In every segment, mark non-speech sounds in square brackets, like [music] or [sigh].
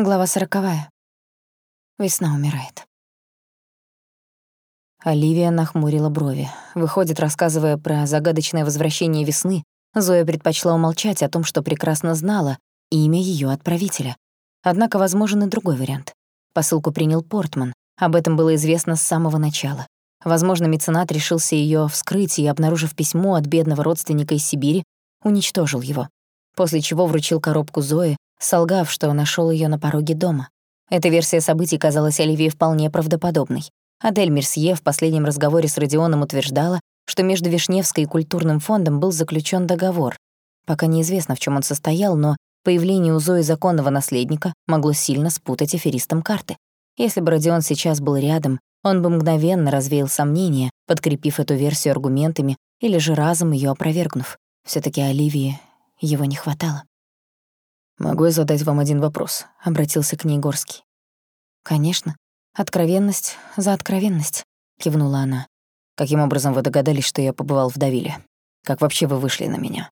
Глава сороковая. Весна умирает. Оливия нахмурила брови. Выходит, рассказывая про загадочное возвращение весны, Зоя предпочла умолчать о том, что прекрасно знала имя её отправителя. Однако возможен и другой вариант. Посылку принял Портман. Об этом было известно с самого начала. Возможно, меценат решился её вскрыть и, обнаружив письмо от бедного родственника из Сибири, уничтожил его. После чего вручил коробку Зои, солгав, что нашёл её на пороге дома. Эта версия событий казалась Оливии вполне правдоподобной. Адель Мерсье в последнем разговоре с Родионом утверждала, что между Вишневской и культурным фондом был заключён договор. Пока неизвестно, в чём он состоял, но появление у Зои законного наследника могло сильно спутать аферистам карты. Если бы Родион сейчас был рядом, он бы мгновенно развеял сомнения, подкрепив эту версию аргументами или же разом её опровергнув. Всё-таки Оливии его не хватало. «Могу я задать вам один вопрос?» — обратился к ней Горский. «Конечно. Откровенность за откровенность», — кивнула она. «Каким образом вы догадались, что я побывал в Давиле? Как вообще вы вышли на меня?»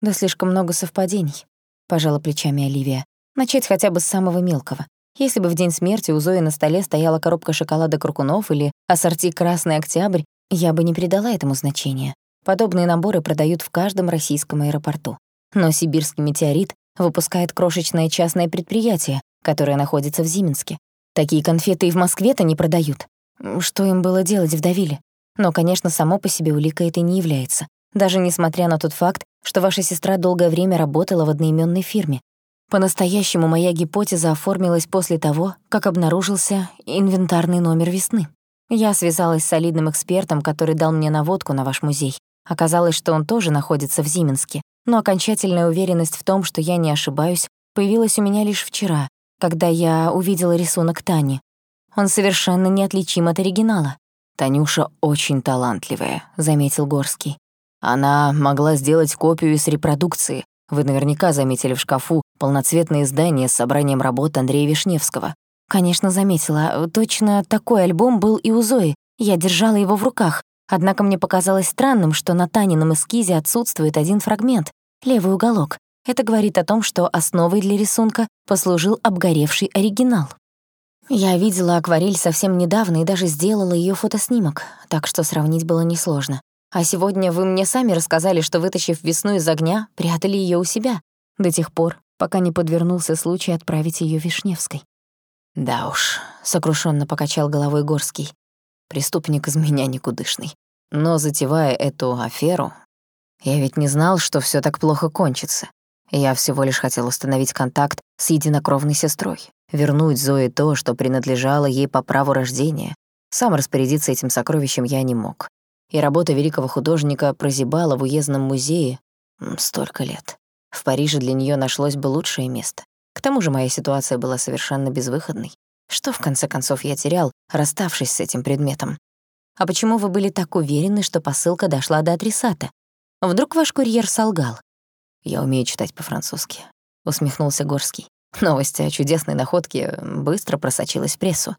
«Да слишком много совпадений», — пожала плечами Оливия. «Начать хотя бы с самого мелкого. Если бы в день смерти у Зои на столе стояла коробка шоколада Крукунов или ассорти «Красный Октябрь», я бы не придала этому значения. Подобные наборы продают в каждом российском аэропорту. Но сибирский метеорит выпускает крошечное частное предприятие, которое находится в Зименске. Такие конфеты и в Москве-то не продают. Что им было делать в Давиле? Но, конечно, само по себе улика это не является. Даже несмотря на тот факт, что ваша сестра долгое время работала в одноименной фирме. По-настоящему моя гипотеза оформилась после того, как обнаружился инвентарный номер весны. Я связалась с солидным экспертом, который дал мне наводку на ваш музей. Оказалось, что он тоже находится в Зименске, но окончательная уверенность в том, что я не ошибаюсь, появилась у меня лишь вчера, когда я увидела рисунок Тани. Он совершенно неотличим от оригинала. «Танюша очень талантливая», — заметил Горский. «Она могла сделать копию из репродукции. Вы наверняка заметили в шкафу полноцветное издание с собранием работ Андрея Вишневского». «Конечно, заметила. Точно такой альбом был и у Зои. Я держала его в руках. Однако мне показалось странным, что на Танином эскизе отсутствует один фрагмент — левый уголок. Это говорит о том, что основой для рисунка послужил обгоревший оригинал. Я видела акварель совсем недавно и даже сделала ее фотоснимок, так что сравнить было несложно. А сегодня вы мне сами рассказали, что, вытащив весну из огня, прятали ее у себя, до тех пор, пока не подвернулся случай отправить ее Вишневской. «Да уж», — сокрушенно покачал головой Горский. Преступник из меня никудышный. Но затевая эту аферу, я ведь не знал, что все так плохо кончится. Я всего лишь хотел установить контакт с единокровной сестрой, вернуть Зое то, что принадлежало ей по праву рождения. Сам распорядиться этим сокровищем я не мог. И работа великого художника прозябала в уездном музее столько лет. В Париже для нее нашлось бы лучшее место. К тому же моя ситуация была совершенно безвыходной. Что, в конце концов, я терял, расставшись с этим предметом? А почему вы были так уверены, что посылка дошла до адресата? Вдруг ваш курьер солгал? Я умею читать по-французски, усмехнулся Горский. Новость о чудесной находке быстро просочилась в прессу.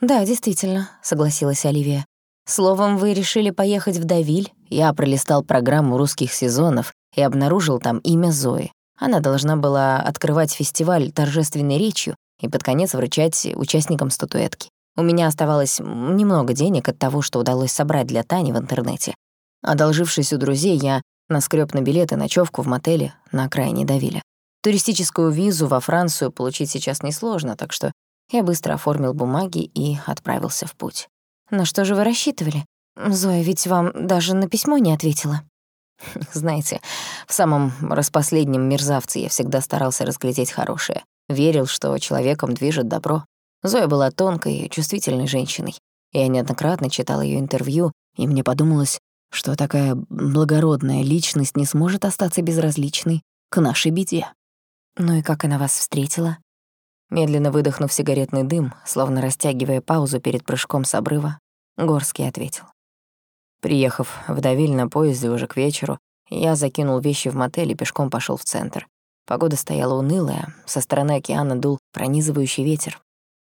Да, действительно, согласилась Оливия. Словом, вы решили поехать в Давиль? Я пролистал программу русских сезонов и обнаружил там имя Зои. Она должна была открывать фестиваль торжественной речью и под конец вручать участникам статуэтки. У меня оставалось немного денег от того, что удалось собрать для Тани в интернете. Одолжившись у друзей, я наскреб на билеты ночевку в мотеле на окраине Давиля. Туристическую визу во Францию получить сейчас несложно, так что я быстро оформил бумаги и отправился в путь. На что же вы рассчитывали? Зоя ведь вам даже на письмо не ответила. [laughs] Знаете, в самом распоследнем мерзавце я всегда старался разглядеть хорошее. Верил, что человеком движет добро. Зоя была тонкой и чувствительной женщиной. Я неоднократно читал ее интервью, и мне подумалось, что такая благородная личность не сможет остаться безразличной к нашей беде. Ну и как она вас встретила? Медленно выдохнув сигаретный дым, словно растягивая паузу перед прыжком с обрыва, Горский ответил. Приехав в Давиль на поезде уже к вечеру, я закинул вещи в мотель и пешком пошел в центр. Погода стояла унылая, со стороны океана дул пронизывающий ветер.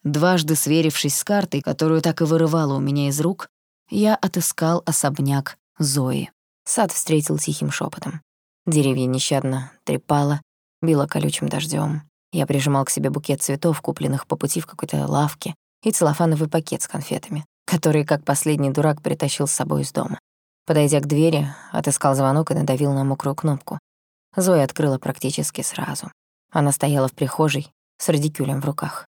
Дважды сверившись с картой, которую так и вырывало у меня из рук, я отыскал особняк Зои. Сад встретил тихим шепотом. Деревья нещадно трепало, било колючим дождем. Я прижимал к себе букет цветов, купленных по пути в какой-то лавке, и целлофановый пакет с конфетами, который, как последний дурак, притащил с собой из дома. Подойдя к двери, отыскал звонок и надавил на мокрую кнопку. Зоя открыла практически сразу. Она стояла в прихожей с радикюлем в руках.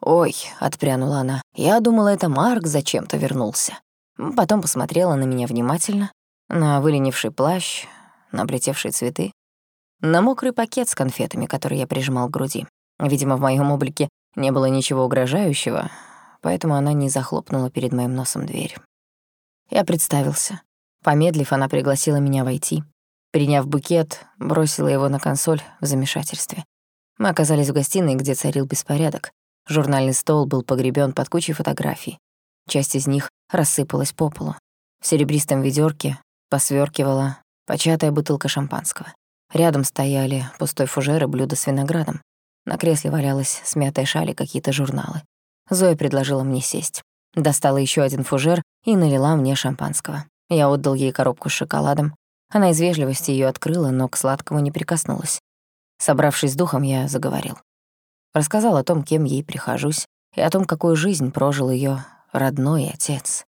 «Ой», — отпрянула она, — «я думала, это Марк зачем-то вернулся». Потом посмотрела на меня внимательно, на выленивший плащ, на облетевшие цветы, на мокрый пакет с конфетами, который я прижимал к груди. Видимо, в моем облике не было ничего угрожающего, поэтому она не захлопнула перед моим носом дверь. Я представился. Помедлив, она пригласила меня войти. Приняв букет, бросила его на консоль в замешательстве. Мы оказались в гостиной, где царил беспорядок. Журнальный стол был погребен под кучей фотографий. Часть из них рассыпалась по полу. В серебристом ведерке посверкивала початая бутылка шампанского. Рядом стояли пустой фужер и блюдо с виноградом. На кресле валялась смятая шаль какие-то журналы. Зоя предложила мне сесть. Достала еще один фужер и налила мне шампанского. Я отдал ей коробку с шоколадом. Она из вежливости ее открыла, но к сладкому не прикоснулась. Собравшись с духом, я заговорил. Рассказал о том, кем ей прихожусь, и о том, какую жизнь прожил ее родной отец.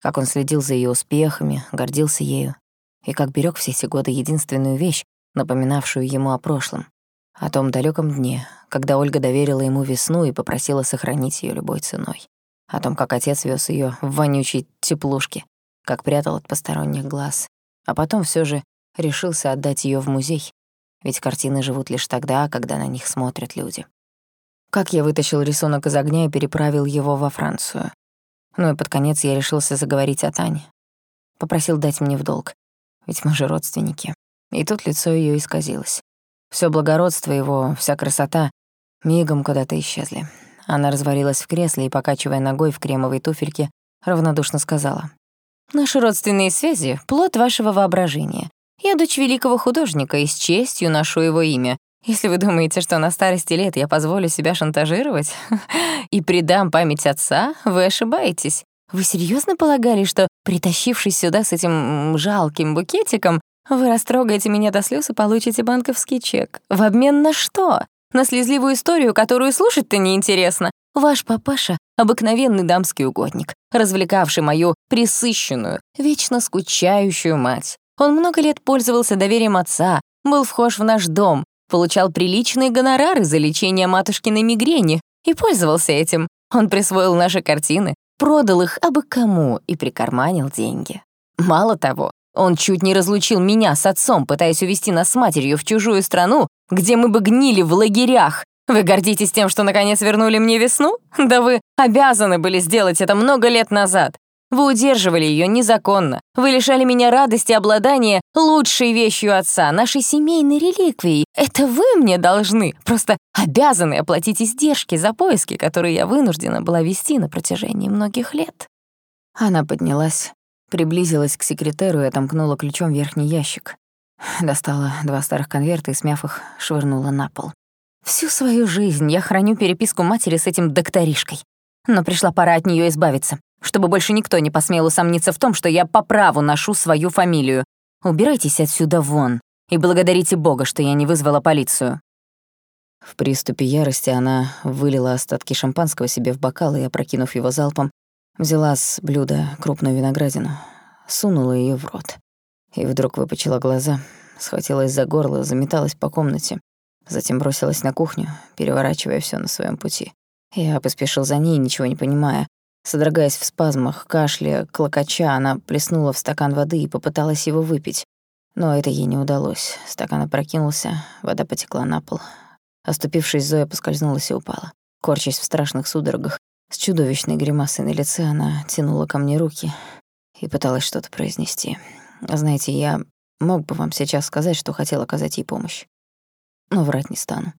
Как он следил за ее успехами, гордился ею, и как берег все эти годы единственную вещь, напоминавшую ему о прошлом. О том далеком дне, когда Ольга доверила ему весну и попросила сохранить ее любой ценой. О том, как отец вез ее в вонючей теплушке, как прятал от посторонних глаз, а потом все же решился отдать ее в музей, ведь картины живут лишь тогда, когда на них смотрят люди. Как я вытащил рисунок из огня и переправил его во Францию. Ну и под конец я решился заговорить о Тане. Попросил дать мне в долг, ведь мы же родственники. И тут лицо ее исказилось. Все благородство его, вся красота мигом куда-то исчезли. Она развалилась в кресле и, покачивая ногой в кремовой туфельке, равнодушно сказала. Наши родственные связи — плод вашего воображения. Я дочь великого художника и с честью ношу его имя. Если вы думаете, что на старости лет я позволю себя шантажировать [laughs] и предам память отца, вы ошибаетесь. Вы серьезно полагали, что, притащившись сюда с этим жалким букетиком, вы растрогаете меня до слез и получите банковский чек? В обмен на что? На слезливую историю, которую слушать-то неинтересно. Ваш папаша — обыкновенный дамский угодник, развлекавший мою присыщенную, вечно скучающую мать. Он много лет пользовался доверием отца, был вхож в наш дом, получал приличные гонорары за лечение матушкиной мигрени и пользовался этим. Он присвоил наши картины, продал их абы кому и прикарманил деньги. Мало того, он чуть не разлучил меня с отцом, пытаясь увести нас с матерью в чужую страну, где мы бы гнили в лагерях, вы гордитесь тем, что наконец вернули мне весну? Да вы обязаны были сделать это много лет назад. Вы удерживали ее незаконно. Вы лишали меня радости обладания лучшей вещью отца, нашей семейной реликвией. Это вы мне должны, просто обязаны оплатить издержки за поиски, которые я вынуждена была вести на протяжении многих лет. Она поднялась, приблизилась к секретеру и отомкнула ключом верхний ящик. Достала два старых конверта и, смяв их, швырнула на пол. Всю свою жизнь я храню переписку матери с этим докторишкой. Но пришла пора от нее избавиться, чтобы больше никто не посмел усомниться в том, что я по праву ношу свою фамилию. Убирайтесь отсюда вон и благодарите Бога, что я не вызвала полицию». В приступе ярости она вылила остатки шампанского себе в бокал и, опрокинув его залпом, взяла с блюда крупную виноградину, сунула ее в рот. И вдруг выпучила глаза, схватилась за горло, заметалась по комнате, Затем бросилась на кухню, переворачивая все на своем пути. Я поспешил за ней, ничего не понимая. Содрогаясь в спазмах, кашля, клокоча, она плеснула в стакан воды и попыталась его выпить. Но это ей не удалось. Стакан опрокинулся, вода потекла на пол. Оступившись, Зоя поскользнулась и упала. Корчась в страшных судорогах, с чудовищной гримасой на лице, она тянула ко мне руки и пыталась что-то произнести. Знаете, я мог бы вам сейчас сказать, что хотел оказать ей помощь но врать не стану.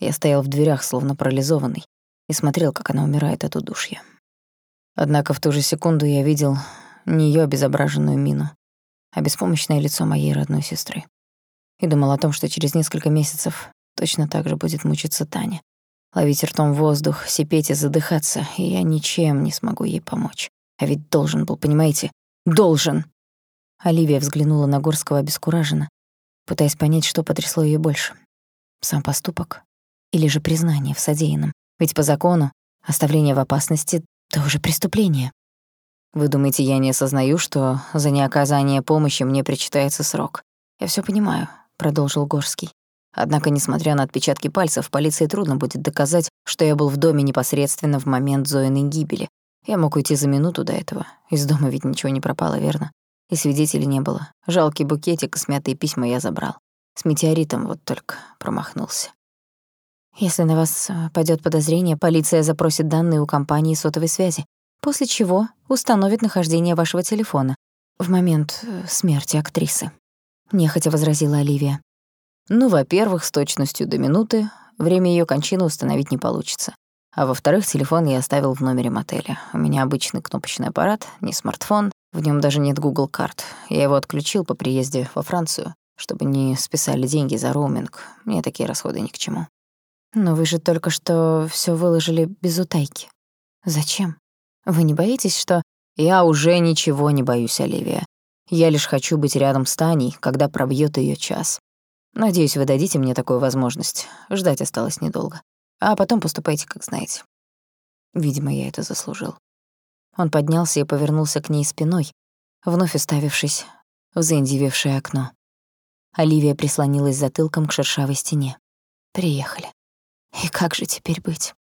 Я стоял в дверях, словно парализованный, и смотрел, как она умирает от удушья. Однако в ту же секунду я видел не её обезображенную мину, а беспомощное лицо моей родной сестры. И думал о том, что через несколько месяцев точно так же будет мучиться Таня. Ловить ртом воздух, сипеть и задыхаться, и я ничем не смогу ей помочь. А ведь должен был, понимаете? Должен! Оливия взглянула на Горского обескураженно, пытаясь понять, что потрясло её больше. Сам поступок Или же признание в содеянном? Ведь по закону оставление в опасности — тоже преступление. Вы думаете, я не осознаю, что за неоказание помощи мне причитается срок? Я все понимаю, продолжил Горский. Однако, несмотря на отпечатки пальцев, полиции трудно будет доказать, что я был в доме непосредственно в момент Зоиной гибели. Я мог уйти за минуту до этого. Из дома ведь ничего не пропало, верно? И свидетелей не было. Жалкий букетик и смятые письма я забрал. С метеоритом вот только промахнулся. Если на вас э, падёт подозрение, полиция запросит данные у компании сотовой связи, после чего установит нахождение вашего телефона в момент э, смерти актрисы. Нехотя возразила Оливия. Ну, во-первых, с точностью до минуты время её кончины установить не получится. А во-вторых, телефон я оставил в номере мотеля. У меня обычный кнопочный аппарат, не смартфон, в нем даже нет Google карт. Я его отключил по приезде во Францию, чтобы не списали деньги за роуминг. Мне такие расходы ни к чему. Но вы же только что все выложили без утайки. Зачем? Вы не боитесь, что... Я уже ничего не боюсь, Оливия. Я лишь хочу быть рядом с Таней, когда пробьет ее час. Надеюсь, вы дадите мне такую возможность. Ждать осталось недолго. А потом поступайте, как знаете. Видимо, я это заслужил. Он поднялся и повернулся к ней спиной, вновь уставившись в заиндевевшее окно. Оливия прислонилась затылком к шершавой стене. Приехали. И как же теперь быть?